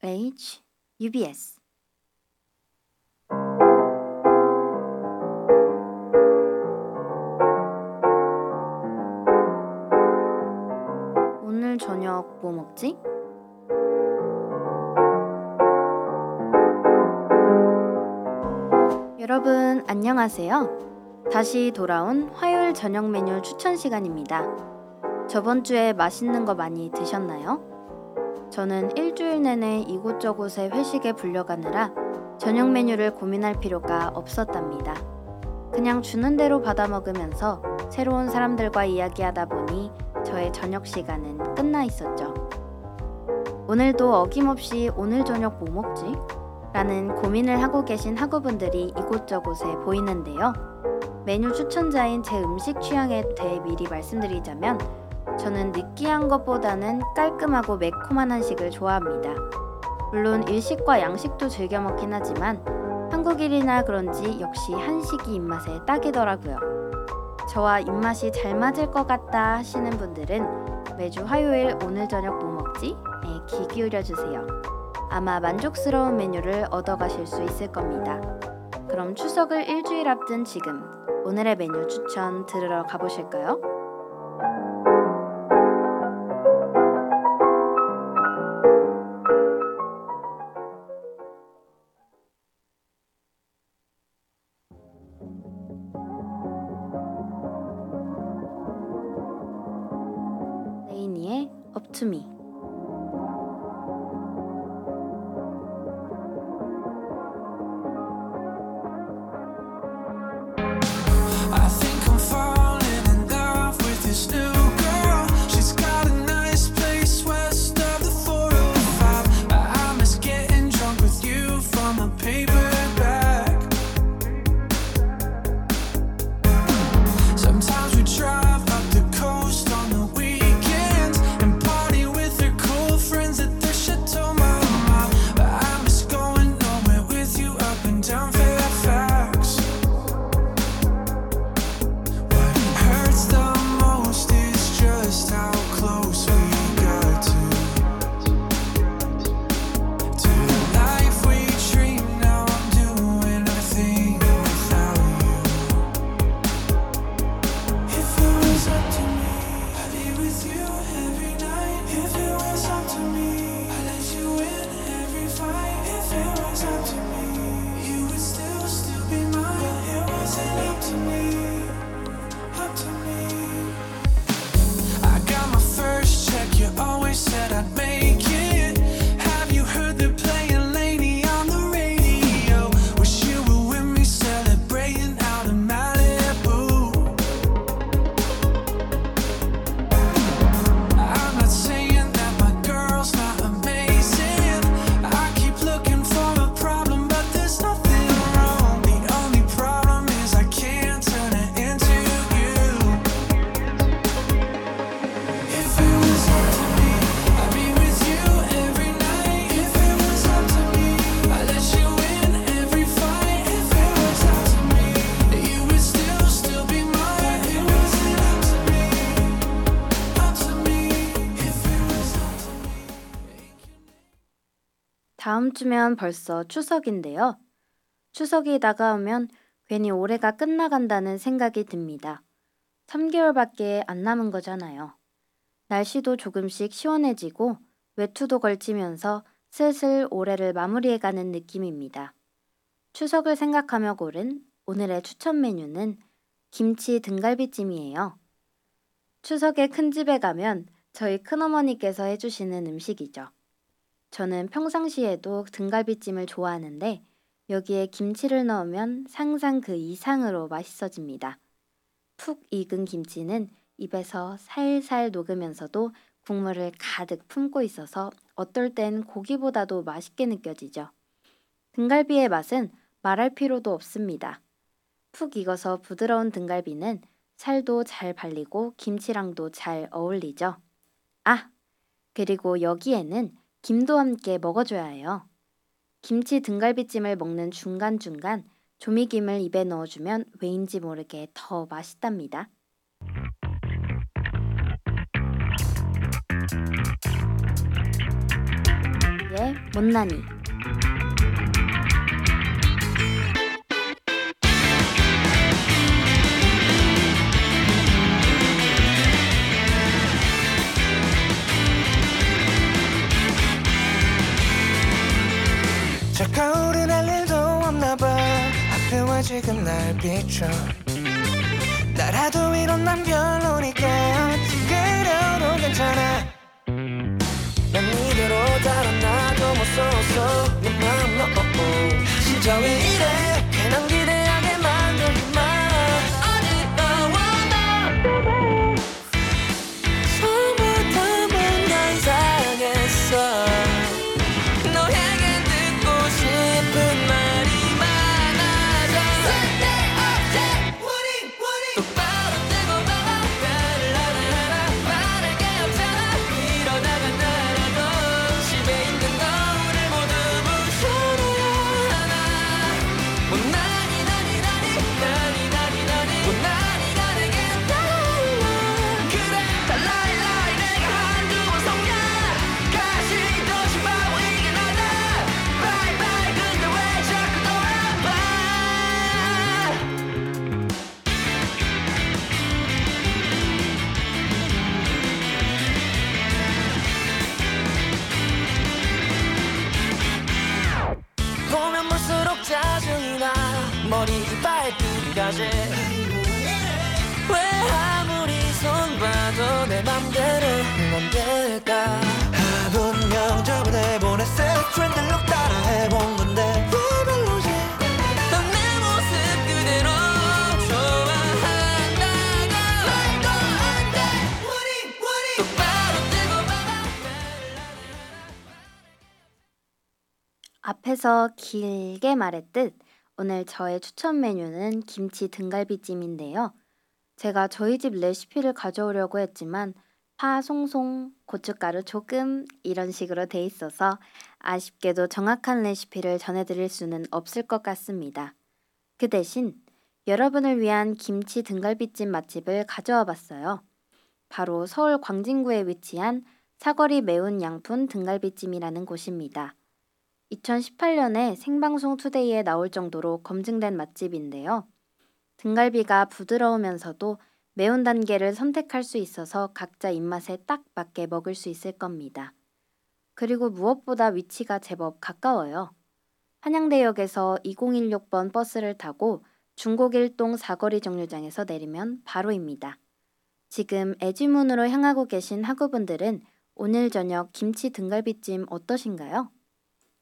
H UBS 오늘 저녁 뭐 먹지? 여러분 안녕하세요. 다시 돌아온 화요일 저녁 메뉴 추천 시간입니다. 저번 주에 맛있는 거 많이 드셨나요? 저는 일주일 내내 이곳저곳에 회식에 불려가느라 저녁 메뉴를 고민할 필요가 없었답니다. 그냥 주는 대로 받아 먹으면서 새로운 사람들과 이야기하다 보니 저의 저녁 시간은 끝나 있었죠. 오늘도 어김없이 오늘 저녁 뭐 먹지? 라는 고민을 하고 계신 학우분들이 이곳저곳에 보이는데요. 메뉴 추천자인 제 음식 취향에 대해 미리 말씀드리자면 저는 느끼한 것보다는 깔끔하고 매콤한 한식을 좋아합니다. 물론 일식과 양식도 즐겨 먹긴 하지만 한국일이나 그런지 역시 한식이 입맛에 딱이더라고요. 저와 입맛이 잘 맞을 것 같다 하시는 분들은 매주 화요일 오늘 저녁 뭐 먹지? 에 귀 기울여 주세요. 아마 만족스러운 메뉴를 얻어가실 수 있을 겁니다. 그럼 추석을 일주일 앞둔 지금 오늘의 메뉴 추천 들으러 가보실까요? To me 다음 주면 벌써 추석인데요. 추석이 다가오면 괜히 올해가 끝나간다는 생각이 듭니다. 3개월밖에 안 남은 거잖아요. 날씨도 조금씩 시원해지고 외투도 걸치면서 슬슬 올해를 마무리해가는 느낌입니다. 추석을 생각하며 고른 오늘의 추천 메뉴는 김치 등갈비찜이에요. 추석에 큰 집에 가면 저희 큰어머니께서 해주시는 음식이죠. 저는 평상시에도 등갈비찜을 좋아하는데 여기에 김치를 넣으면 상상 그 이상으로 맛있어집니다. 푹 익은 김치는 입에서 살살 녹으면서도 국물을 가득 품고 있어서 어떨 땐 고기보다도 맛있게 느껴지죠. 등갈비의 맛은 말할 필요도 없습니다. 푹 익어서 부드러운 등갈비는 살도 잘 발리고 김치랑도 잘 어울리죠. 아! 그리고 여기에는 김도 함께 먹어줘야 해요. 김치 등갈비찜을 먹는 중간중간 조미김을 입에 넣어주면 왜인지 모르게 더 맛있답니다. 예, 오마이걸의 못난이 지금 날 비춰. 나라도 이런 난 별로니까 그래도 괜찮아. 난 이대로 달아나도 무서웠어 네 마음 너 진짜 왜 이래 머리 발끝까지 왜 아무리 손 봐도 내 맘대로 안 될까? 아분 명절에 보냈을 트렌드룩 따라 해본 건데. 왜 별로지. 넌 내 모습 그대로 좋아한다고. 말도 안돼. 똑바로 뜨고 봐봐 앞에서 길게 말했듯 오늘 저의 추천 메뉴는 김치 등갈비찜인데요. 제가 저희 집 레시피를 가져오려고 했지만 파 송송, 고춧가루 조금 이런 식으로 돼 있어서 아쉽게도 정확한 레시피를 전해드릴 수는 없을 것 같습니다. 그 대신 여러분을 위한 김치 등갈비찜 맛집을 가져와 봤어요. 바로 서울 광진구에 위치한 사거리 매운 양푼 등갈비찜이라는 곳입니다. 2018년에 생방송 투데이에 나올 정도로 검증된 맛집인데요. 등갈비가 부드러우면서도 매운 단계를 선택할 수 있어서 각자 입맛에 딱 맞게 먹을 수 있을 겁니다. 그리고 무엇보다 위치가 제법 가까워요. 한양대역에서 2016번 버스를 타고 중곡일동 사거리 정류장에서 내리면 바로입니다. 지금 애지문으로 향하고 계신 학우분들은 오늘 저녁 김치 등갈비찜 어떠신가요?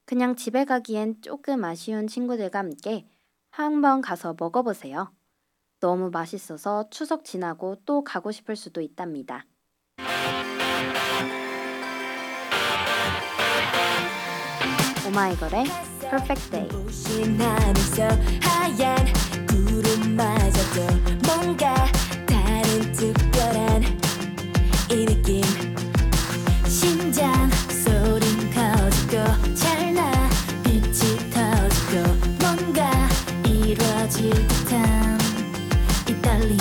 그냥 집에 가기엔 조금 아쉬운 친구들과 함께 한번 가서 먹어보세요. 너무 맛있어서 추석 지나고 또 가고 싶을 수도 있답니다. 오마이걸의 Perfect 이루어질 듯한 이 떨림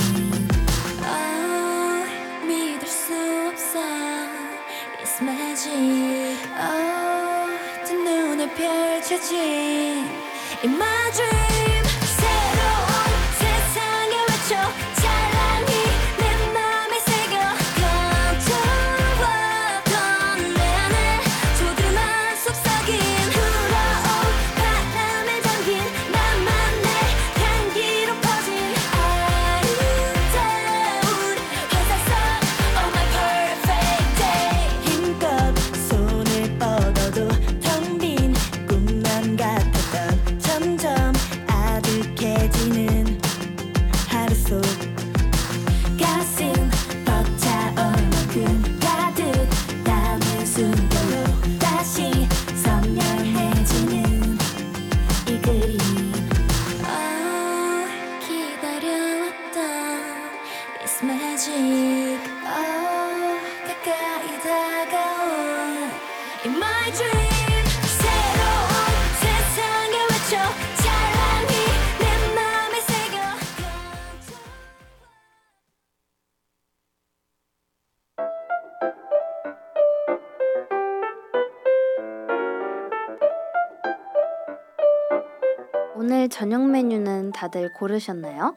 oh, 믿을 수 없어. It's magic. oh, 두 눈에 펼쳐진 In It's magic. Oh, 가까이 다가온 In my dream. 오늘 저녁 메뉴는 다들 고르셨나요?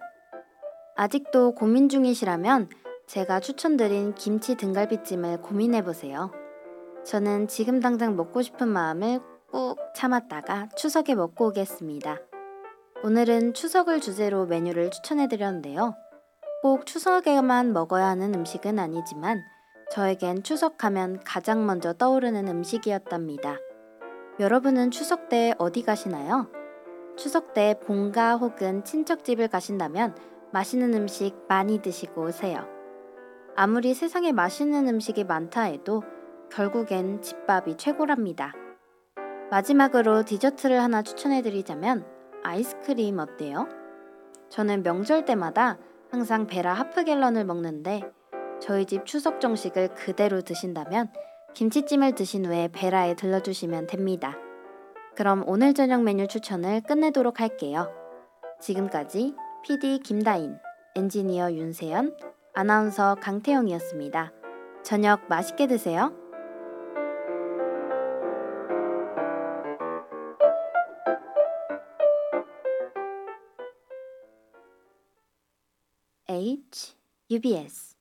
아직도 고민 중이시라면 제가 추천드린 김치 등갈비찜을 고민해 보세요. 저는 지금 당장 먹고 싶은 마음을 꾹 참았다가 추석에 먹고 오겠습니다. 오늘은 추석을 주제로 메뉴를 추천해 드렸는데요. 꼭 추석에만 먹어야 하는 음식은 아니지만 저에겐 추석하면 가장 먼저 떠오르는 음식이었답니다. 여러분은 추석 때 어디 가시나요? 추석 때 본가 혹은 친척집을 가신다면 맛있는 음식 많이 드시고 오세요. 아무리 세상에 맛있는 음식이 많다 해도 결국엔 집밥이 최고랍니다. 마지막으로 디저트를 하나 추천해 드리자면 아이스크림 어때요? 저는 명절 때마다 항상 베라 하프 갤런을 먹는데 저희 집 추석 정식을 그대로 드신다면 김치찜을 드신 후에 베라에 들러주시면 됩니다. 그럼 오늘 저녁 메뉴 추천을 끝내도록 할게요. 지금까지 PD 김다인, 엔지니어 윤세연, 아나운서 강태영이었습니다. 저녁 맛있게 드세요. H UBS